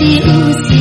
diusir